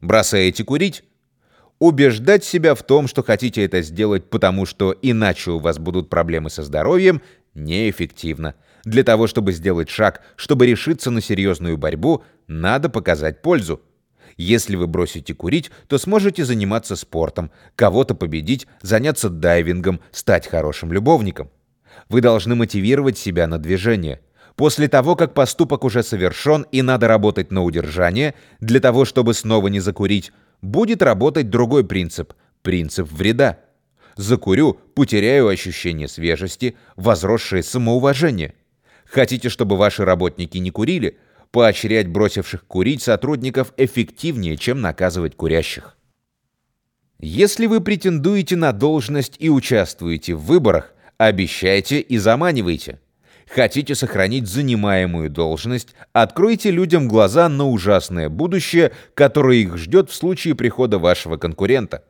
Бросаете курить? Убеждать себя в том, что хотите это сделать, потому что иначе у вас будут проблемы со здоровьем, неэффективно. Для того, чтобы сделать шаг, чтобы решиться на серьезную борьбу, надо показать пользу. Если вы бросите курить, то сможете заниматься спортом, кого-то победить, заняться дайвингом, стать хорошим любовником. Вы должны мотивировать себя на движение. После того, как поступок уже совершен и надо работать на удержание, для того, чтобы снова не закурить, будет работать другой принцип – принцип вреда. Закурю, потеряю ощущение свежести, возросшее самоуважение. Хотите, чтобы ваши работники не курили? Поощрять бросивших курить сотрудников эффективнее, чем наказывать курящих. Если вы претендуете на должность и участвуете в выборах, обещайте и заманивайте. Хотите сохранить занимаемую должность, откройте людям глаза на ужасное будущее, которое их ждет в случае прихода вашего конкурента.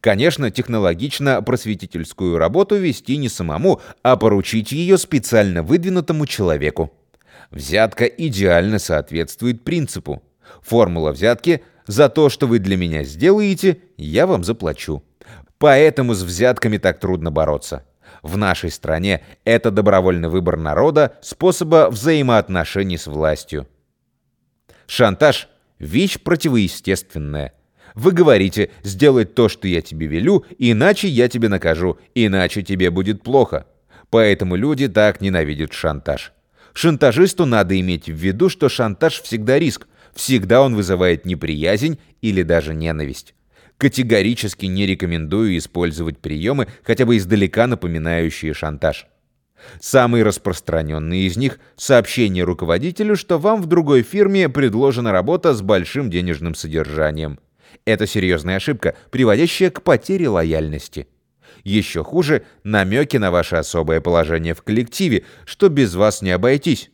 Конечно, технологично просветительскую работу вести не самому, а поручить ее специально выдвинутому человеку. Взятка идеально соответствует принципу. Формула взятки «за то, что вы для меня сделаете, я вам заплачу». Поэтому с взятками так трудно бороться. В нашей стране это добровольный выбор народа способа взаимоотношений с властью. Шантаж – вещь противоестественная – вы говорите «сделать то, что я тебе велю, иначе я тебе накажу, иначе тебе будет плохо». Поэтому люди так ненавидят шантаж. Шантажисту надо иметь в виду, что шантаж всегда риск, всегда он вызывает неприязнь или даже ненависть. Категорически не рекомендую использовать приемы, хотя бы издалека напоминающие шантаж. Самый распространенный из них – сообщение руководителю, что вам в другой фирме предложена работа с большим денежным содержанием – это серьезная ошибка, приводящая к потере лояльности. Еще хуже – намеки на ваше особое положение в коллективе, что без вас не обойтись.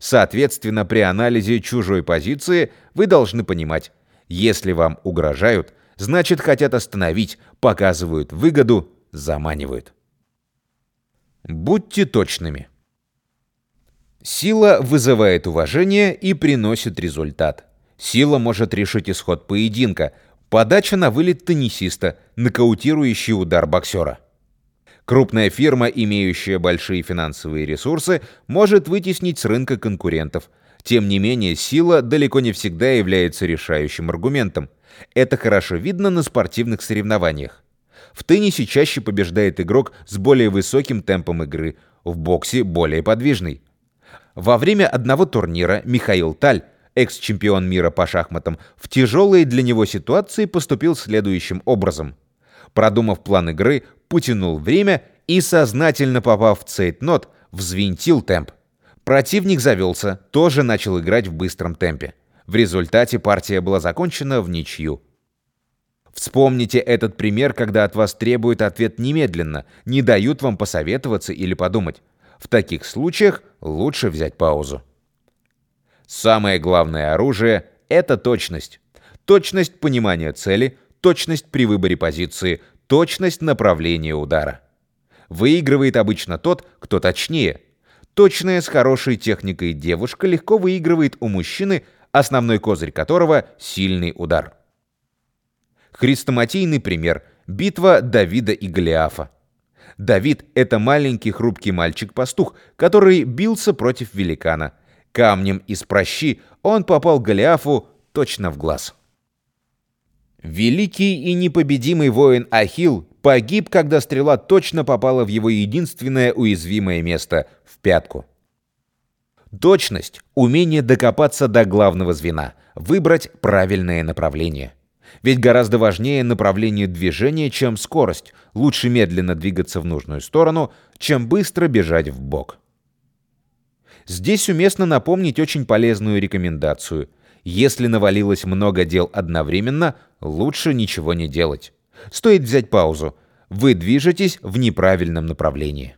Соответственно, при анализе чужой позиции вы должны понимать, если вам угрожают, значит хотят остановить, показывают выгоду, заманивают. Будьте точными. Сила вызывает уважение и приносит результат. Сила может решить исход поединка. Подача на вылет теннисиста, нокаутирующий удар боксера. Крупная фирма, имеющая большие финансовые ресурсы, может вытеснить с рынка конкурентов. Тем не менее, сила далеко не всегда является решающим аргументом. Это хорошо видно на спортивных соревнованиях. В теннисе чаще побеждает игрок с более высоким темпом игры, в боксе более подвижный. Во время одного турнира Михаил Таль экс-чемпион мира по шахматам, в тяжелые для него ситуации поступил следующим образом. Продумав план игры, потянул время и, сознательно попав в цейтнот, взвинтил темп. Противник завелся, тоже начал играть в быстром темпе. В результате партия была закончена в ничью. Вспомните этот пример, когда от вас требуют ответ немедленно, не дают вам посоветоваться или подумать. В таких случаях лучше взять паузу. Самое главное оружие – это точность. Точность понимания цели, точность при выборе позиции, точность направления удара. Выигрывает обычно тот, кто точнее. Точная с хорошей техникой девушка легко выигрывает у мужчины, основной козырь которого – сильный удар. Хрестоматийный пример – битва Давида и Голиафа. Давид – это маленький хрупкий мальчик-пастух, который бился против великана – Камнем из прощи он попал Голиафу точно в глаз. Великий и непобедимый воин Ахил погиб, когда стрела точно попала в его единственное уязвимое место — в пятку. Точность — умение докопаться до главного звена, выбрать правильное направление. Ведь гораздо важнее направление движения, чем скорость. Лучше медленно двигаться в нужную сторону, чем быстро бежать в бок. Здесь уместно напомнить очень полезную рекомендацию. Если навалилось много дел одновременно, лучше ничего не делать. Стоит взять паузу. Вы движетесь в неправильном направлении.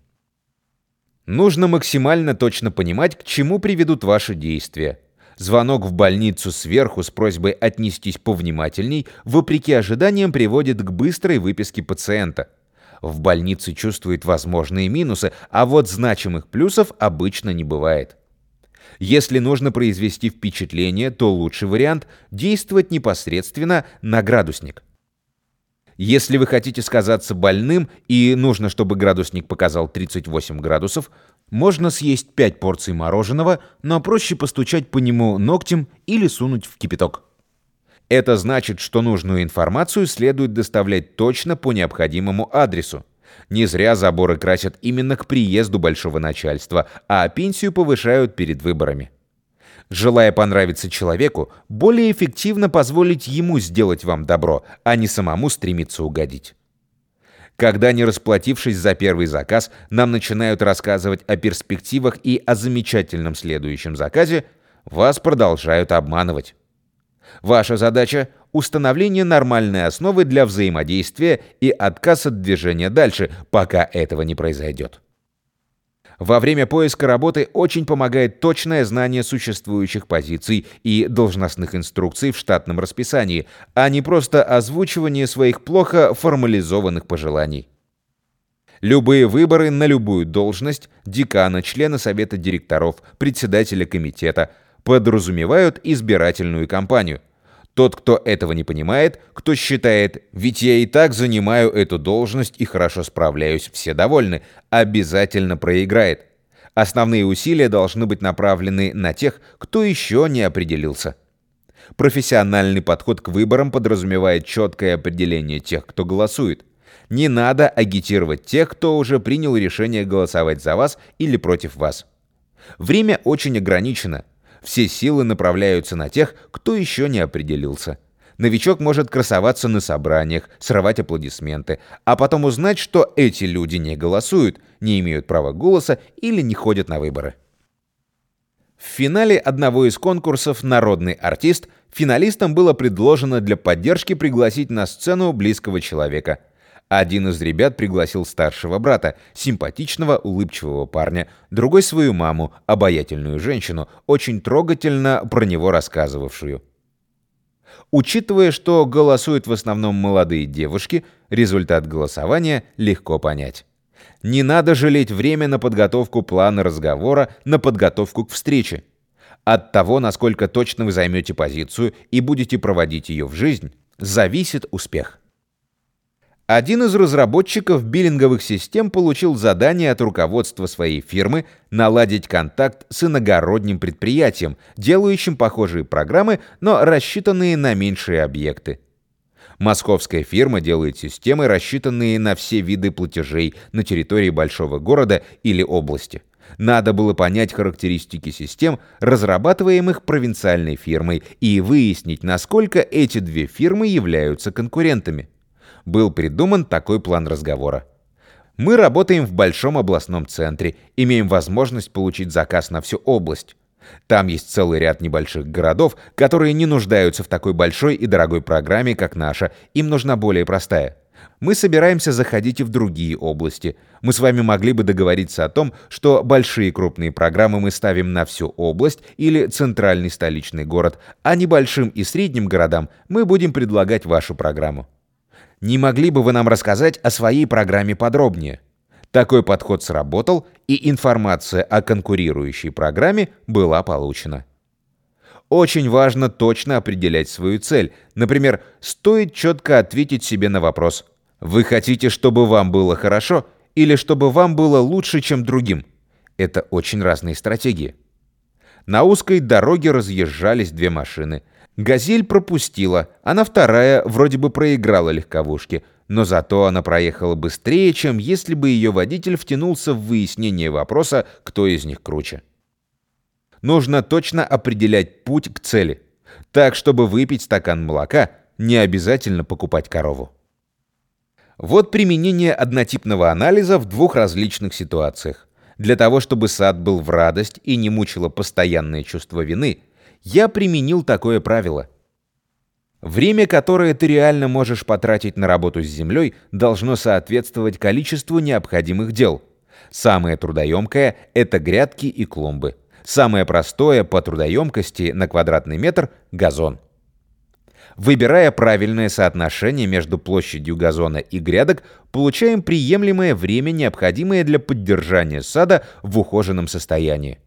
Нужно максимально точно понимать, к чему приведут ваши действия. Звонок в больницу сверху с просьбой отнестись повнимательней, вопреки ожиданиям, приводит к быстрой выписке пациента – в больнице чувствует возможные минусы, а вот значимых плюсов обычно не бывает. Если нужно произвести впечатление, то лучший вариант – действовать непосредственно на градусник. Если вы хотите сказаться больным и нужно, чтобы градусник показал 38 градусов, можно съесть 5 порций мороженого, но проще постучать по нему ногтем или сунуть в кипяток. Это значит, что нужную информацию следует доставлять точно по необходимому адресу. Не зря заборы красят именно к приезду большого начальства, а пенсию повышают перед выборами. Желая понравиться человеку, более эффективно позволить ему сделать вам добро, а не самому стремиться угодить. Когда, не расплатившись за первый заказ, нам начинают рассказывать о перспективах и о замечательном следующем заказе, вас продолжают обманывать. Ваша задача – установление нормальной основы для взаимодействия и отказ от движения дальше, пока этого не произойдет. Во время поиска работы очень помогает точное знание существующих позиций и должностных инструкций в штатном расписании, а не просто озвучивание своих плохо формализованных пожеланий. Любые выборы на любую должность декана, члена совета директоров, председателя комитета подразумевают избирательную кампанию. Тот, кто этого не понимает, кто считает, ведь я и так занимаю эту должность и хорошо справляюсь, все довольны, обязательно проиграет. Основные усилия должны быть направлены на тех, кто еще не определился. Профессиональный подход к выборам подразумевает четкое определение тех, кто голосует. Не надо агитировать тех, кто уже принял решение голосовать за вас или против вас. Время очень ограничено – все силы направляются на тех, кто еще не определился. Новичок может красоваться на собраниях, срывать аплодисменты, а потом узнать, что эти люди не голосуют, не имеют права голоса или не ходят на выборы. В финале одного из конкурсов «Народный артист» финалистам было предложено для поддержки пригласить на сцену близкого человека – один из ребят пригласил старшего брата, симпатичного, улыбчивого парня, другой свою маму, обаятельную женщину, очень трогательно про него рассказывавшую. Учитывая, что голосуют в основном молодые девушки, результат голосования легко понять. Не надо жалеть время на подготовку плана разговора, на подготовку к встрече. От того, насколько точно вы займете позицию и будете проводить ее в жизнь, зависит успех. Один из разработчиков биллинговых систем получил задание от руководства своей фирмы наладить контакт с иногородним предприятием, делающим похожие программы, но рассчитанные на меньшие объекты. Московская фирма делает системы, рассчитанные на все виды платежей на территории большого города или области. Надо было понять характеристики систем, разрабатываемых провинциальной фирмой, и выяснить, насколько эти две фирмы являются конкурентами был придуман такой план разговора. Мы работаем в большом областном центре, имеем возможность получить заказ на всю область. Там есть целый ряд небольших городов, которые не нуждаются в такой большой и дорогой программе, как наша. Им нужна более простая. Мы собираемся заходить и в другие области. Мы с вами могли бы договориться о том, что большие крупные программы мы ставим на всю область или центральный столичный город, а небольшим и средним городам мы будем предлагать вашу программу. Не могли бы вы нам рассказать о своей программе подробнее? Такой подход сработал, и информация о конкурирующей программе была получена. Очень важно точно определять свою цель. Например, стоит четко ответить себе на вопрос «Вы хотите, чтобы вам было хорошо или чтобы вам было лучше, чем другим?» Это очень разные стратегии. На узкой дороге разъезжались две машины – «Газель» пропустила, она вторая вроде бы проиграла легковушке, но зато она проехала быстрее, чем если бы ее водитель втянулся в выяснение вопроса, кто из них круче. Нужно точно определять путь к цели. Так, чтобы выпить стакан молока, не обязательно покупать корову. Вот применение однотипного анализа в двух различных ситуациях. Для того, чтобы сад был в радость и не мучило постоянное чувство вины – я применил такое правило. Время, которое ты реально можешь потратить на работу с землей, должно соответствовать количеству необходимых дел. Самое трудоемкое – это грядки и клумбы. Самое простое по трудоемкости на квадратный метр – газон. Выбирая правильное соотношение между площадью газона и грядок, получаем приемлемое время, необходимое для поддержания сада в ухоженном состоянии.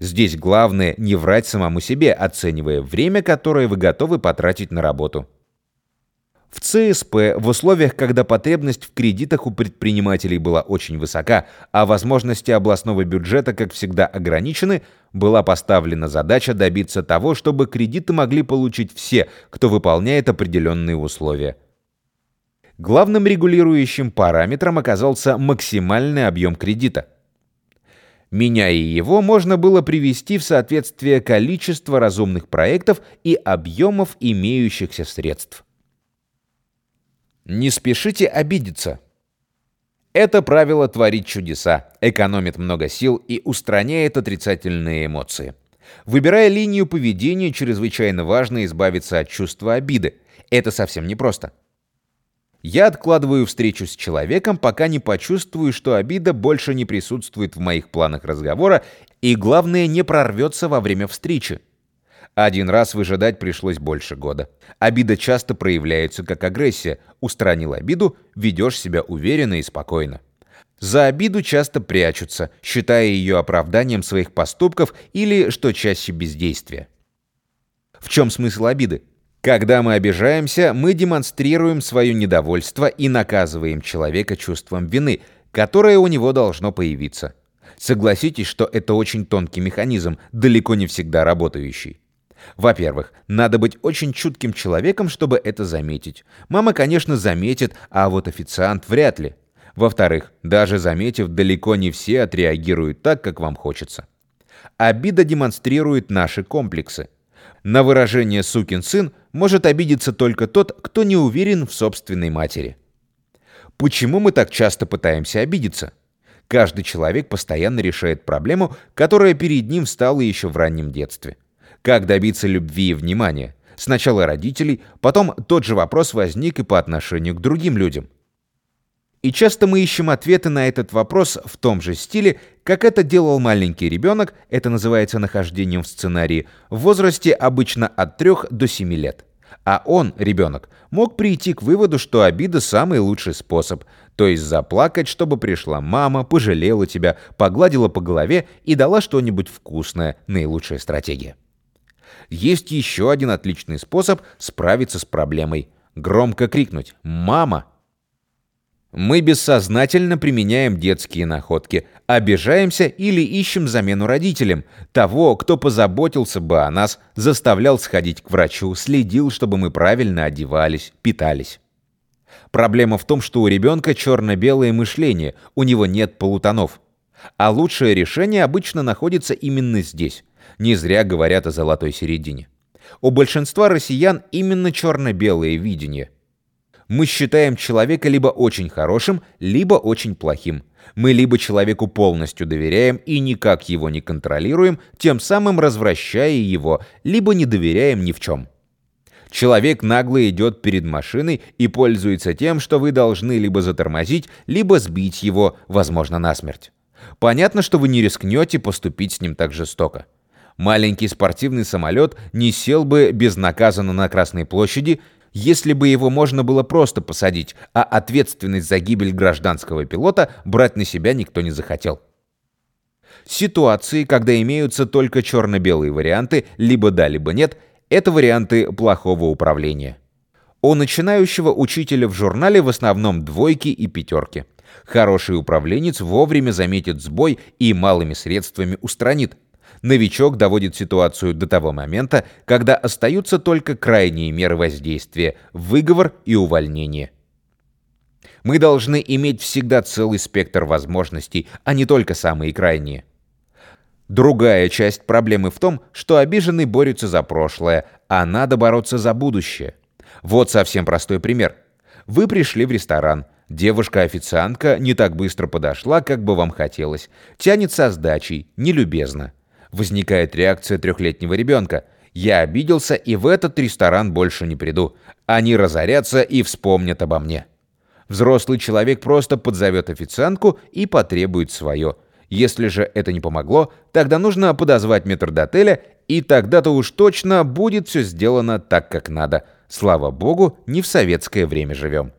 Здесь главное не врать самому себе, оценивая время, которое вы готовы потратить на работу. В ЦСП в условиях, когда потребность в кредитах у предпринимателей была очень высока, а возможности областного бюджета, как всегда, ограничены, была поставлена задача добиться того, чтобы кредиты могли получить все, кто выполняет определенные условия. Главным регулирующим параметром оказался максимальный объем кредита. Меняя его, можно было привести в соответствие количество разумных проектов и объемов имеющихся средств. Не спешите обидеться. Это правило творит чудеса, экономит много сил и устраняет отрицательные эмоции. Выбирая линию поведения, чрезвычайно важно избавиться от чувства обиды. Это совсем непросто. Я откладываю встречу с человеком, пока не почувствую, что обида больше не присутствует в моих планах разговора и, главное, не прорвется во время встречи. Один раз выжидать пришлось больше года. Обида часто проявляется как агрессия. Устранил обиду, ведешь себя уверенно и спокойно. За обиду часто прячутся, считая ее оправданием своих поступков или, что чаще, бездействия. В чем смысл обиды? Когда мы обижаемся, мы демонстрируем свое недовольство и наказываем человека чувством вины, которое у него должно появиться. Согласитесь, что это очень тонкий механизм, далеко не всегда работающий. Во-первых, надо быть очень чутким человеком, чтобы это заметить. Мама, конечно, заметит, а вот официант вряд ли. Во-вторых, даже заметив, далеко не все отреагируют так, как вам хочется. Обида демонстрирует наши комплексы. На выражение «сукин сын» может обидеться только тот, кто не уверен в собственной матери. Почему мы так часто пытаемся обидеться? Каждый человек постоянно решает проблему, которая перед ним встала еще в раннем детстве. Как добиться любви и внимания? Сначала родителей, потом тот же вопрос возник и по отношению к другим людям. И часто мы ищем ответы на этот вопрос в том же стиле, как это делал маленький ребенок, это называется нахождением в сценарии, в возрасте обычно от 3 до 7 лет. А он, ребенок, мог прийти к выводу, что обида – самый лучший способ, то есть заплакать, чтобы пришла мама, пожалела тебя, погладила по голове и дала что-нибудь вкусное – наилучшая стратегия. Есть еще один отличный способ справиться с проблемой. Громко крикнуть «Мама!». Мы бессознательно применяем детские находки, обижаемся или ищем замену родителям, того, кто позаботился бы о нас, заставлял сходить к врачу, следил, чтобы мы правильно одевались, питались. Проблема в том, что у ребенка черно-белое мышление, у него нет полутонов. А лучшее решение обычно находится именно здесь. Не зря говорят о золотой середине. У большинства россиян именно черно-белое видение. Мы считаем человека либо очень хорошим, либо очень плохим. Мы либо человеку полностью доверяем и никак его не контролируем, тем самым развращая его, либо не доверяем ни в чем. Человек нагло идет перед машиной и пользуется тем, что вы должны либо затормозить, либо сбить его, возможно, насмерть. Понятно, что вы не рискнете поступить с ним так жестоко. Маленький спортивный самолет не сел бы безнаказанно на Красной площади, если бы его можно было просто посадить, а ответственность за гибель гражданского пилота брать на себя никто не захотел. Ситуации, когда имеются только черно-белые варианты, либо да, либо нет, это варианты плохого управления. У начинающего учителя в журнале в основном двойки и пятерки. Хороший управленец вовремя заметит сбой и малыми средствами устранит – новичок доводит ситуацию до того момента, когда остаются только крайние меры воздействия – выговор и увольнение. Мы должны иметь всегда целый спектр возможностей, а не только самые крайние. Другая часть проблемы в том, что обиженный борется за прошлое, а надо бороться за будущее. Вот совсем простой пример. Вы пришли в ресторан. Девушка-официантка не так быстро подошла, как бы вам хотелось. Тянет со сдачей, нелюбезно. Возникает реакция трехлетнего ребенка. «Я обиделся и в этот ресторан больше не приду. Они разорятся и вспомнят обо мне». Взрослый человек просто подзовет официантку и потребует свое. Если же это не помогло, тогда нужно подозвать метрдотеля, и тогда-то уж точно будет все сделано так, как надо. Слава богу, не в советское время живем.